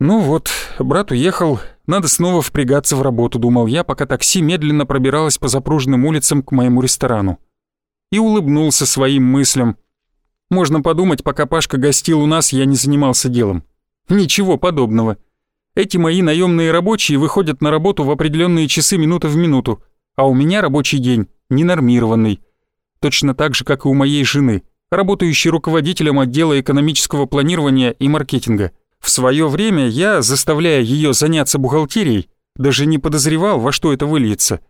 Ну вот, брат уехал, надо снова впрягаться в работу, думал я, пока такси медленно пробиралось по запруженным улицам к моему ресторану. И улыбнулся своим мыслям. Можно подумать, пока Пашка гостил у нас, я не занимался делом. Ничего подобного. Эти мои наемные рабочие выходят на работу в определенные часы минута в минуту, а у меня рабочий день ненормированный. Точно так же, как и у моей жены, работающей руководителем отдела экономического планирования и маркетинга. В свое время я, заставляя ее заняться бухгалтерией, даже не подозревал, во что это выльется.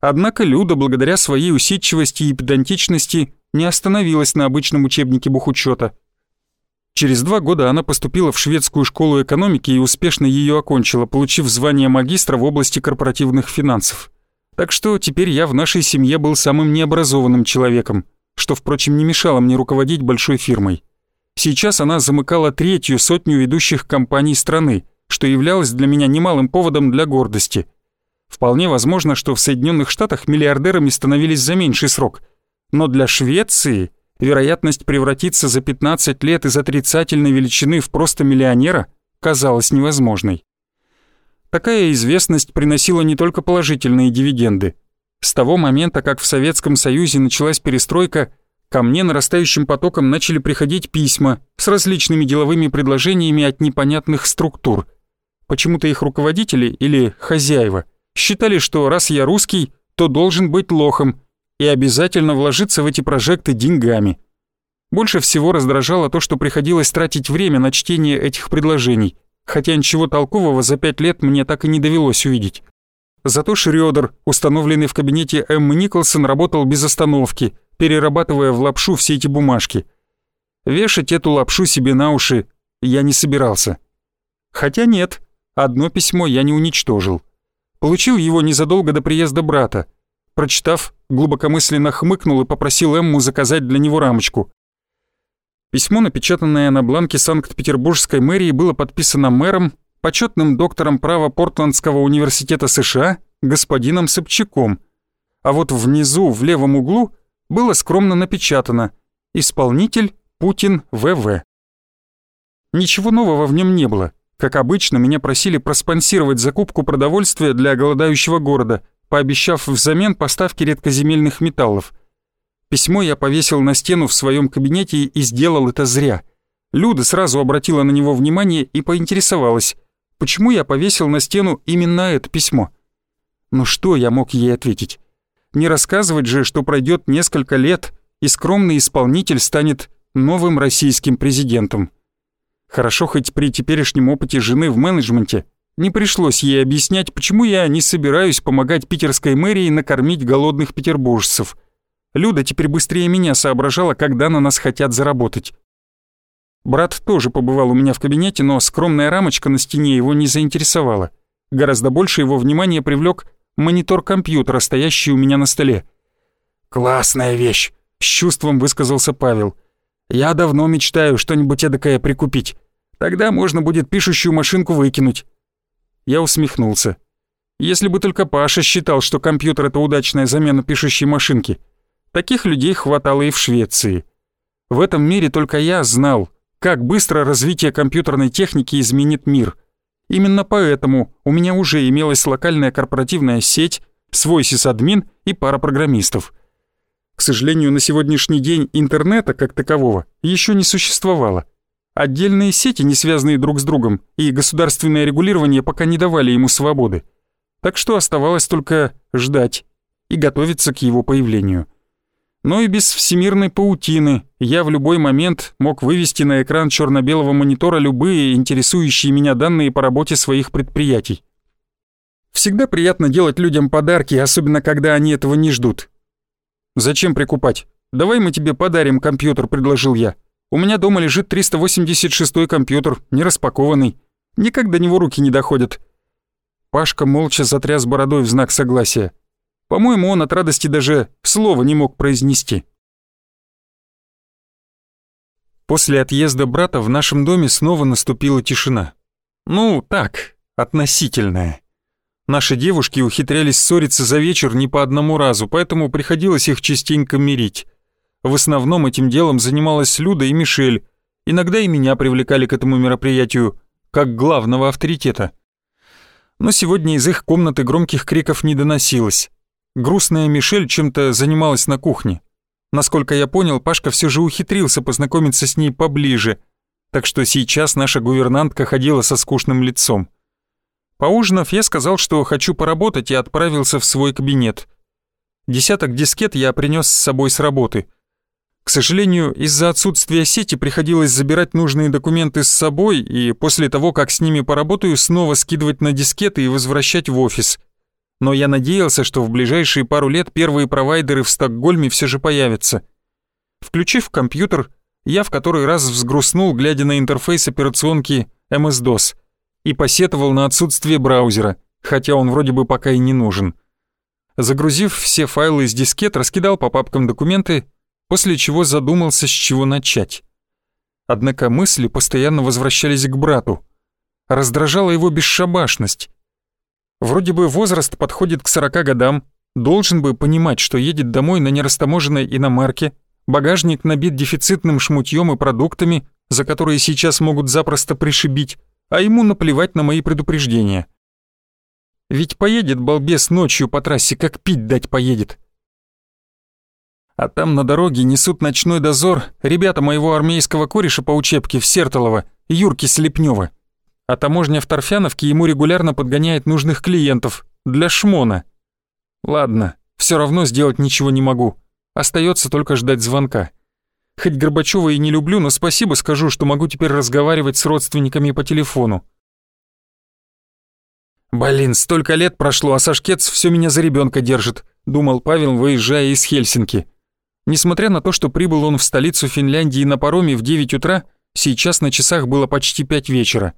Однако Люда, благодаря своей усидчивости и педантичности, не остановилась на обычном учебнике бухучета. Через два года она поступила в шведскую школу экономики и успешно ее окончила, получив звание магистра в области корпоративных финансов. Так что теперь я в нашей семье был самым необразованным человеком, что, впрочем, не мешало мне руководить большой фирмой. Сейчас она замыкала третью сотню ведущих компаний страны, что являлось для меня немалым поводом для гордости. Вполне возможно, что в Соединенных Штатах миллиардерами становились за меньший срок, но для Швеции – вероятность превратиться за 15 лет из отрицательной величины в просто миллионера казалась невозможной. Такая известность приносила не только положительные дивиденды. С того момента, как в Советском Союзе началась перестройка, ко мне нарастающим потоком начали приходить письма с различными деловыми предложениями от непонятных структур. Почему-то их руководители или хозяева считали, что раз я русский, то должен быть лохом и обязательно вложиться в эти прожекты деньгами. Больше всего раздражало то, что приходилось тратить время на чтение этих предложений, хотя ничего толкового за пять лет мне так и не довелось увидеть. Зато Шрёдер, установленный в кабинете Эммы Николсон, работал без остановки, перерабатывая в лапшу все эти бумажки. Вешать эту лапшу себе на уши я не собирался. Хотя нет, одно письмо я не уничтожил. Получил его незадолго до приезда брата, Прочитав, глубокомысленно хмыкнул и попросил Эмму заказать для него рамочку. Письмо, напечатанное на бланке Санкт-Петербургской мэрии, было подписано мэром, почетным доктором права Портландского университета США, господином Собчаком. А вот внизу, в левом углу, было скромно напечатано «Исполнитель Путин ВВ». Ничего нового в нем не было. Как обычно, меня просили проспонсировать закупку продовольствия для голодающего города – пообещав взамен поставки редкоземельных металлов. Письмо я повесил на стену в своем кабинете и сделал это зря. Люда сразу обратила на него внимание и поинтересовалась, почему я повесил на стену именно это письмо. Ну что я мог ей ответить? Не рассказывать же, что пройдет несколько лет, и скромный исполнитель станет новым российским президентом. Хорошо хоть при теперешнем опыте жены в менеджменте не пришлось ей объяснять, почему я не собираюсь помогать питерской мэрии накормить голодных петербуржцев. Люда теперь быстрее меня соображала, когда на нас хотят заработать. Брат тоже побывал у меня в кабинете, но скромная рамочка на стене его не заинтересовала. Гораздо больше его внимания привлек монитор компьютера, стоящий у меня на столе. «Классная вещь!» — с чувством высказался Павел. «Я давно мечтаю что-нибудь эдакое прикупить. Тогда можно будет пишущую машинку выкинуть. Я усмехнулся. Если бы только Паша считал, что компьютер — это удачная замена пишущей машинки. Таких людей хватало и в Швеции. В этом мире только я знал, как быстро развитие компьютерной техники изменит мир. Именно поэтому у меня уже имелась локальная корпоративная сеть, свой сисадмин и пара программистов. К сожалению, на сегодняшний день интернета как такового еще не существовало. Отдельные сети, не связанные друг с другом, и государственное регулирование пока не давали ему свободы. Так что оставалось только ждать и готовиться к его появлению. Но и без всемирной паутины я в любой момент мог вывести на экран черно-белого монитора любые интересующие меня данные по работе своих предприятий. Всегда приятно делать людям подарки, особенно когда они этого не ждут. «Зачем прикупать? Давай мы тебе подарим компьютер», — предложил я. У меня дома лежит 386-й компьютер, не распакованный. Никак до него руки не доходят». Пашка молча затряс бородой в знак согласия. По-моему, он от радости даже слова не мог произнести. После отъезда брата в нашем доме снова наступила тишина. Ну, так, относительная. Наши девушки ухитрялись ссориться за вечер не по одному разу, поэтому приходилось их частенько мирить. В основном этим делом занималась Люда и Мишель. Иногда и меня привлекали к этому мероприятию. как главного авторитета. Но сегодня из их комнаты громких криков не доносилось. Грустная Мишель чем-то занималась на кухне. Насколько я понял, Пашка все же ухитрился познакомиться с ней поближе, так что сейчас наша гувернантка ходила со скучным лицом. Поужинав, я сказал, что хочу поработать и отправился в свой кабинет. Десяток дискет я принес с собой с работы. К сожалению, из-за отсутствия сети приходилось забирать нужные документы с собой и после того, как с ними поработаю, снова скидывать на дискеты и возвращать в офис. Но я надеялся, что в ближайшие пару лет первые провайдеры в Стокгольме все же появятся. Включив компьютер, я в который раз взгрустнул, глядя на интерфейс операционки MS-DOS и посетовал на отсутствие браузера, хотя он вроде бы пока и не нужен. Загрузив все файлы из дискет, раскидал по папкам документы, после чего задумался, с чего начать. Однако мысли постоянно возвращались к брату. Раздражала его бесшабашность. Вроде бы возраст подходит к 40 годам, должен бы понимать, что едет домой на нерастаможенной иномарке, багажник набит дефицитным шмутьем и продуктами, за которые сейчас могут запросто пришибить, а ему наплевать на мои предупреждения. Ведь поедет балбес ночью по трассе, как пить дать поедет. А там на дороге несут ночной дозор ребята моего армейского кореша по учебке в Сертолово, Юрки Слепнева. А таможня в Торфяновке ему регулярно подгоняет нужных клиентов для шмона. Ладно, все равно сделать ничего не могу. Остается только ждать звонка. Хоть Горбачева и не люблю, но спасибо скажу, что могу теперь разговаривать с родственниками по телефону. «Блин, столько лет прошло, а Сашкец все меня за ребенка держит», — думал Павел, выезжая из Хельсинки. Несмотря на то, что прибыл он в столицу Финляндии на пароме в 9 утра, сейчас на часах было почти 5 вечера.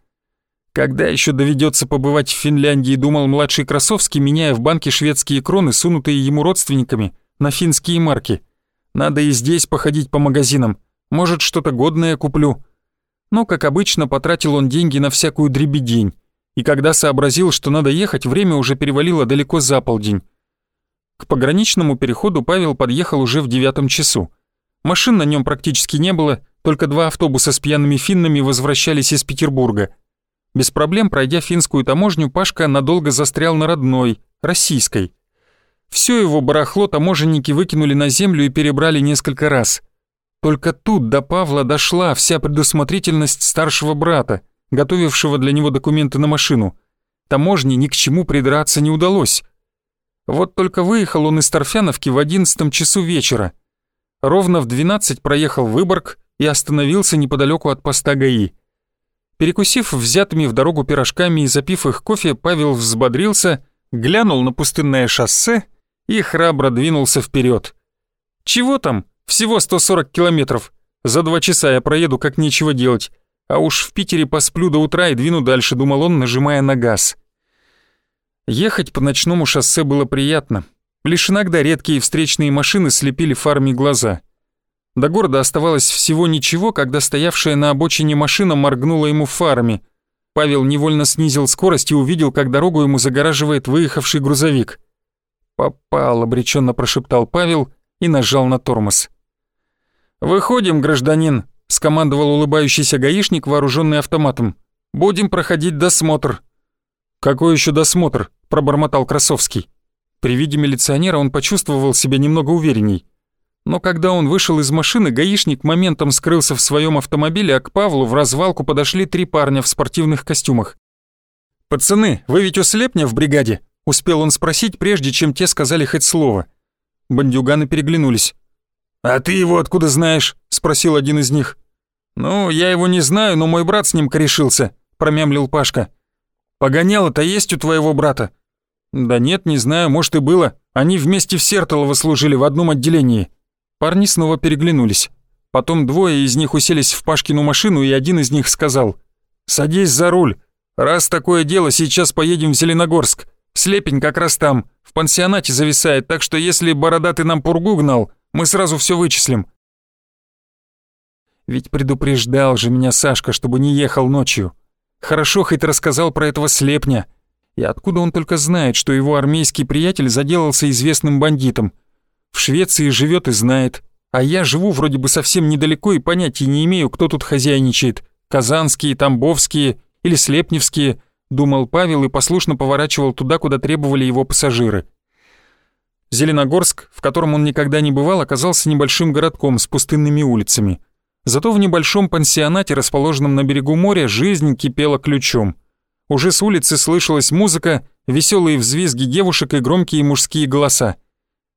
Когда еще доведется побывать в Финляндии, думал младший Красовский, меняя в банке шведские кроны, сунутые ему родственниками, на финские марки — надо и здесь походить по магазинам. Может, что-то годное куплю. Но, как обычно, потратил он деньги на всякую дребедень. И когда сообразил, что надо ехать, время уже перевалило далеко за полдень. К пограничному переходу Павел подъехал уже в девятом часу. Машин на нем практически не было, только два автобуса с пьяными финнами возвращались из Петербурга. Без проблем, пройдя финскую таможню, Пашка надолго застрял на родной, российской. Все его барахло таможенники выкинули на землю и перебрали несколько раз. Только тут до Павла дошла вся предусмотрительность старшего брата, готовившего для него документы на машину. Таможне ни к чему придраться не удалось. Вот только выехал он из Торфяновки в одиннадцатом часу вечера. Ровно в двенадцать проехал Выборг и остановился неподалеку от поста ГАИ. Перекусив взятыми в дорогу пирожками и запив их кофе, Павел взбодрился, глянул на пустынное шоссе и храбро двинулся вперед. Чего там? Всего 140 километров. За два часа я проеду, как нечего делать. А уж в Питере посплю до утра и двину дальше, думал он, нажимая на газ. Ехать по ночному шоссе было приятно. Лишь иногда редкие встречные машины слепили фарами глаза. До города оставалось всего ничего, когда стоявшая на обочине машина моргнула ему фарами. Павел невольно снизил скорость и увидел, как дорогу ему загораживает выехавший грузовик. «Попал», — обреченно прошептал Павел и нажал на тормоз. «Выходим, гражданин», — скомандовал улыбающийся гаишник, вооруженный автоматом. «Будем проходить досмотр». «Какой еще досмотр?» — пробормотал Красовский. При виде милиционера он почувствовал себя немного уверенней. Но когда он вышел из машины, гаишник моментом скрылся в своем автомобиле, а к Павлу в развалку подошли три парня в спортивных костюмах. «Пацаны, вы ведь у Слепня в бригаде?» Успел он спросить, прежде чем те сказали хоть слово. Бандюганы переглянулись. «А ты его откуда знаешь?» — спросил один из них. «Ну, я его не знаю, но мой брат с ним корешился», — промямлил Пашка. «Погоняло-то есть у твоего брата?» «Да нет, не знаю, может и было. Они вместе в Сертолово служили в одном отделении». Парни снова переглянулись. Потом двое из них уселись в Пашкину машину, и один из них сказал. «Садись за руль. Раз такое дело, сейчас поедем в Зеленогорск. Слепень как раз там, в пансионате зависает, так что если бородатый нам пургу гнал, мы сразу все вычислим. Ведь предупреждал же меня Сашка, чтобы не ехал ночью. Хорошо хоть рассказал про этого слепня. И откуда он только знает, что его армейский приятель заделался известным бандитом? В Швеции живет и знает. А я живу вроде бы совсем недалеко и понятия не имею, кто тут хозяйничает. Казанские, Тамбовские или Слепневские, думал Павел и послушно поворачивал туда, куда требовали его пассажиры. Зеленогорск, в котором он никогда не бывал, оказался небольшим городком с пустынными улицами. Зато в небольшом пансионате, расположенном на берегу моря, жизнь кипела ключом. Уже с улицы слышалась музыка, веселые взвизги девушек и громкие мужские голоса.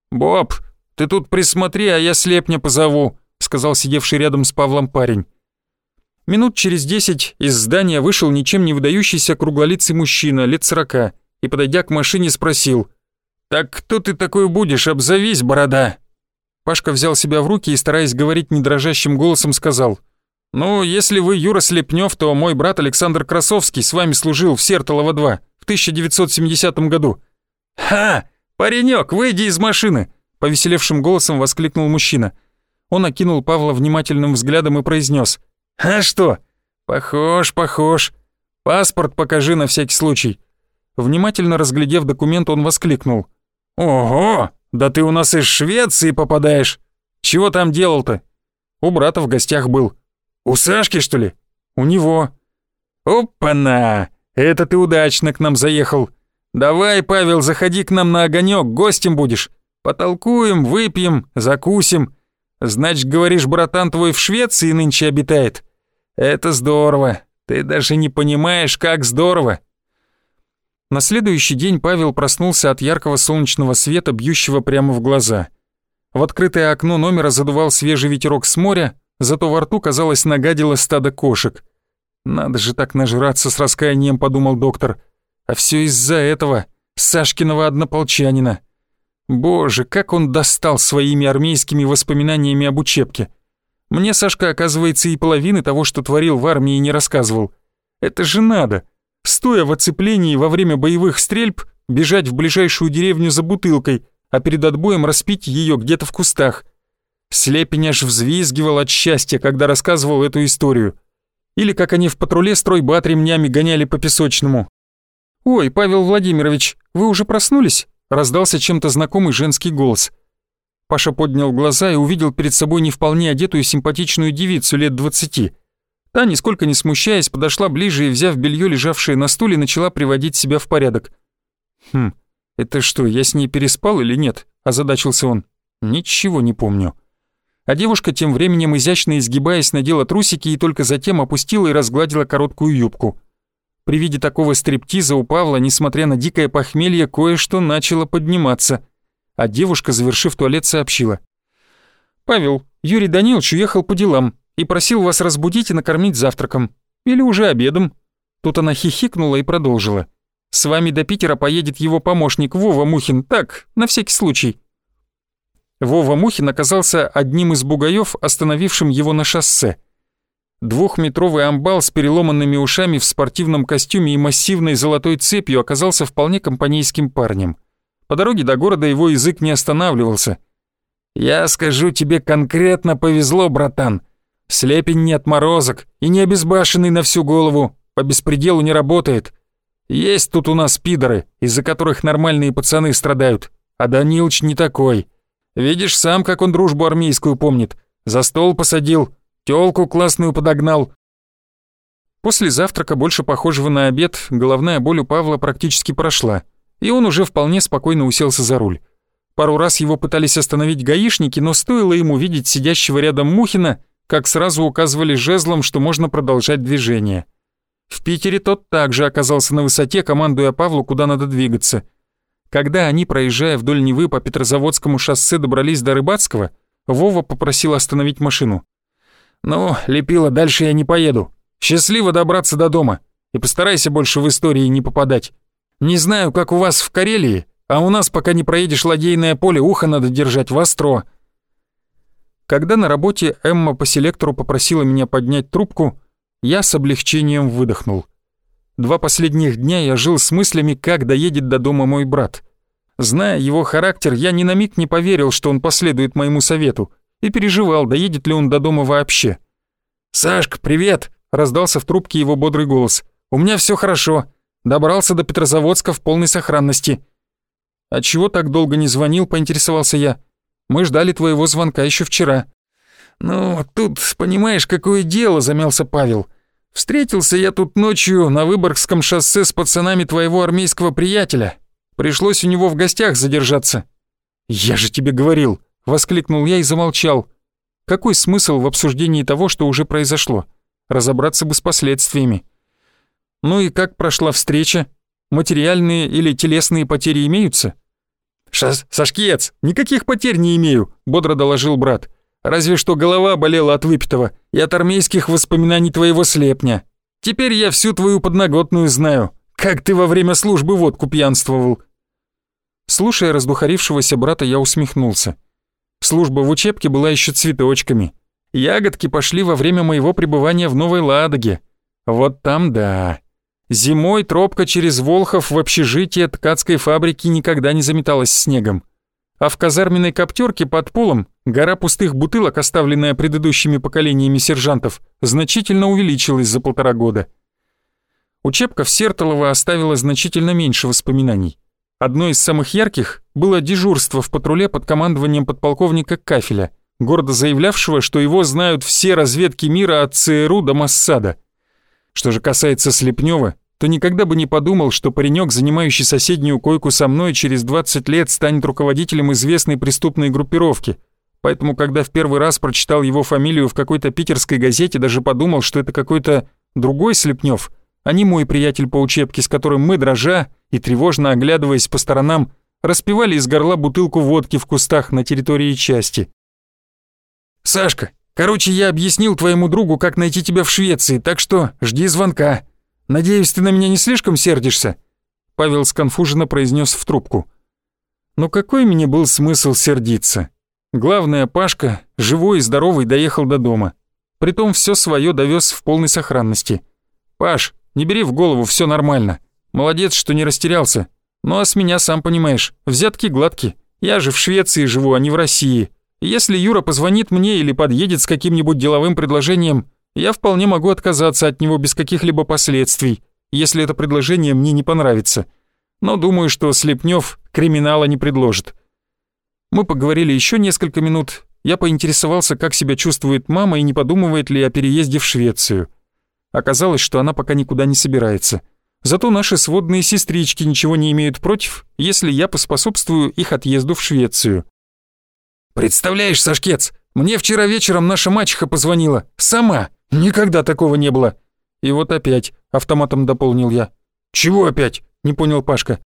«Боб, ты тут присмотри, а я слепня позову», сказал сидевший рядом с Павлом парень. Минут через десять из здания вышел ничем не выдающийся круглолицый мужчина, лет сорока, и, подойдя к машине, спросил. «Так кто ты такой будешь, обзовись, борода?» Пашка взял себя в руки и, стараясь говорить недрожащим голосом, сказал. «Ну, если вы Юра Слепнев, то мой брат Александр Красовский с вами служил в Сертолово-2 в 1970 году». «Ха! Паренек, выйди из машины!» — повеселевшим голосом воскликнул мужчина. Он окинул Павла внимательным взглядом и произнес: «А что? Похож, похож. Паспорт покажи на всякий случай». Внимательно разглядев документ, он воскликнул. «Ого! Да ты у нас из Швеции попадаешь! Чего там делал-то?» «У брата в гостях был». «У Сашки, что ли?» «У него». «Опа-на! Это ты удачно к нам заехал. Давай, Павел, заходи к нам на огонек, гостем будешь. Потолкуем, выпьем, закусим. Значит, говоришь, братан твой в Швеции нынче обитает? Это здорово. Ты даже не понимаешь, как здорово. На следующий день Павел проснулся от яркого солнечного света, бьющего прямо в глаза. В открытое окно номера задувал свежий ветерок с моря, зато во рту, казалось, нагадило стадо кошек. «Надо же так нажраться с раскаянием», — подумал доктор. «А все из-за этого, Сашкиного однополчанина». Боже, как он достал своими армейскими воспоминаниями об учебке. Мне Сашка, оказывается, и половины того, что творил в армии, не рассказывал. Это же надо. Стоя в оцеплении во время боевых стрельб, бежать в ближайшую деревню за бутылкой, а перед отбоем распить ее где-то в кустах. Слепень аж взвизгивал от счастья, когда рассказывал эту историю. Или как они в патруле стройбат ремнями гоняли по песочному. «Ой, Павел Владимирович, вы уже проснулись?» Раздался чем-то знакомый женский голос. Паша поднял глаза и увидел перед собой не вполне одетую симпатичную девицу лет двадцати. Та, нисколько не смущаясь, подошла ближе и, взяв белье, лежавшее на стуле, начала приводить себя в порядок. «Хм, это что, я с ней переспал или нет?» – озадачился он. «Ничего не помню». А девушка тем временем, изящно изгибаясь, надела трусики и только затем опустила и разгладила короткую юбку. При виде такого стриптиза у Павла, несмотря на дикое похмелье, кое-что начало подниматься. А девушка, завершив туалет, сообщила. «Павел, Юрий Данилович уехал по делам и просил вас разбудить и накормить завтраком. Или уже обедом». Тут она хихикнула и продолжила. «С вами до Питера поедет его помощник Вова Мухин, так, на всякий случай». Вова Мухин оказался одним из бугаев, остановившим его на шоссе. Двухметровый амбал с переломанными ушами в спортивном костюме и массивной золотой цепью оказался вполне компанейским парнем. По дороге до города его язык не останавливался. «Я скажу тебе конкретно повезло, братан. Слепень не отморозок и не обезбашенный на всю голову, по беспределу не работает. Есть тут у нас пидоры, из-за которых нормальные пацаны страдают, а Данилыч не такой. Видишь сам, как он дружбу армейскую помнит. За стол посадил, Тёлку классную подогнал. После завтрака, больше похожего на обед, головная боль у Павла практически прошла, и он уже вполне спокойно уселся за руль. Пару раз его пытались остановить гаишники, но стоило ему видеть сидящего рядом Мухина, как сразу указывали жезлом, что можно продолжать движение. В Питере тот также оказался на высоте, командуя Павлу, куда надо двигаться. Когда они, проезжая вдоль Невы по Петрозаводскому шоссе, добрались до Рыбацкого, Вова попросил остановить машину. «Ну, Лепила, дальше я не поеду. Счастливо добраться до дома. И постарайся больше в истории не попадать. Не знаю, как у вас в Карелии, а у нас, пока не проедешь ладейное поле, ухо надо держать востро». Когда на работе Эмма по селектору попросила меня поднять трубку, я с облегчением выдохнул. Два последних дня я жил с мыслями, как доедет до дома мой брат. Зная его характер, я ни на миг не поверил, что он последует моему совету — и переживал, доедет ли он до дома вообще. «Сашка, привет!» — раздался в трубке его бодрый голос. «У меня все хорошо. Добрался до Петрозаводска в полной сохранности». «А чего так долго не звонил?» — поинтересовался я. «Мы ждали твоего звонка еще вчера». «Ну, тут, понимаешь, какое дело», — замялся Павел. Встретился я тут ночью на Выборгском шоссе с пацанами твоего армейского приятеля. Пришлось у него в гостях задержаться». «Я же тебе говорил!» — воскликнул я и замолчал. «Какой смысл в обсуждении того, что уже произошло? Разобраться бы с последствиями». «Ну и как прошла встреча? Материальные или телесные потери имеются?» «Шас «Сашкец, никаких потерь не имею», — бодро доложил брат. «Разве что голова болела от выпитого и от армейских воспоминаний твоего слепня. Теперь я всю твою подноготную знаю, как ты во время службы водку пьянствовал. Слушая раздухарившегося брата, я усмехнулся. Служба в учебке была еще цветочками. Ягодки пошли во время моего пребывания в Новой Ладоге. Вот там да. Зимой тропка через Волхов в общежитие ткацкой фабрики никогда не заметалась снегом. А в казарменной коптерке под полом гора пустых бутылок, оставленная предыдущими поколениями сержантов, значительно увеличилась за полтора года. Учебка в Сертолово оставила значительно меньше воспоминаний. Одно из самых ярких было дежурство в патруле под командованием подполковника Кафеля, гордо заявлявшего, что его знают все разведки мира от ЦРУ до Моссада. Что же касается Слепнева, то никогда бы не подумал, что паренек, занимающий соседнюю койку со мной, через 20 лет станет руководителем известной преступной группировки. Поэтому, когда в первый раз прочитал его фамилию в какой-то питерской газете, даже подумал, что это какой-то другой Слепнев, а не мой приятель по учебке, с которым мы, дрожа и тревожно оглядываясь по сторонам, распивали из горла бутылку водки в кустах на территории части. «Сашка, короче, я объяснил твоему другу, как найти тебя в Швеции, так что жди звонка. Надеюсь, ты на меня не слишком сердишься?» Павел сконфуженно произнес в трубку. «Но какой мне был смысл сердиться? Главное, Пашка, живой и здоровый, доехал до дома. Притом все свое довез в полной сохранности. Паш, не бери в голову, все нормально. Молодец, что не растерялся. Ну а с меня, сам понимаешь, взятки гладки. Я же в Швеции живу, а не в России. Если Юра позвонит мне или подъедет с каким-нибудь деловым предложением, я вполне могу отказаться от него без каких-либо последствий, если это предложение мне не понравится. Но думаю, что Слепнев криминала не предложит. Мы поговорили еще несколько минут. Я поинтересовался, как себя чувствует мама и не подумывает ли о переезде в Швецию. Оказалось, что она пока никуда не собирается. Зато наши сводные сестрички ничего не имеют против, если я поспособствую их отъезду в Швецию. «Представляешь, Сашкец, мне вчера вечером наша мачеха позвонила. Сама. Никогда такого не было». И вот опять, автоматом дополнил я. «Чего опять?» — не понял Пашка.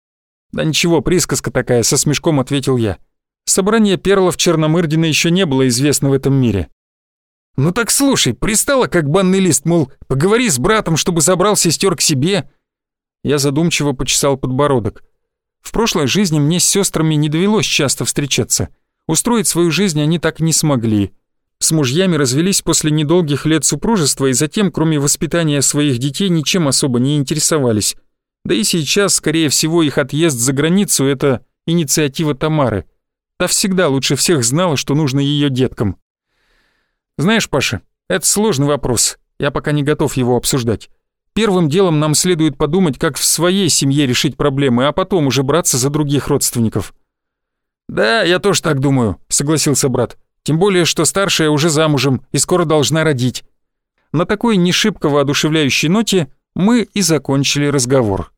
«Да ничего, присказка такая», — со смешком ответил я. Собрание перлов Черномырдина еще не было известно в этом мире. «Ну так слушай, пристала как банный лист, мол, поговори с братом, чтобы забрал сестер к себе». Я задумчиво почесал подбородок. В прошлой жизни мне с сестрами не довелось часто встречаться. Устроить свою жизнь они так не смогли. С мужьями развелись после недолгих лет супружества и затем, кроме воспитания своих детей, ничем особо не интересовались. Да и сейчас, скорее всего, их отъезд за границу — это инициатива Тамары. Та всегда лучше всех знала, что нужно ее деткам. Знаешь, Паша, это сложный вопрос. Я пока не готов его обсуждать. Первым делом нам следует подумать, как в своей семье решить проблемы, а потом уже браться за других родственников. Да, я тоже так думаю, согласился брат. Тем более, что старшая уже замужем и скоро должна родить. На такой не шибко воодушевляющей ноте мы и закончили разговор.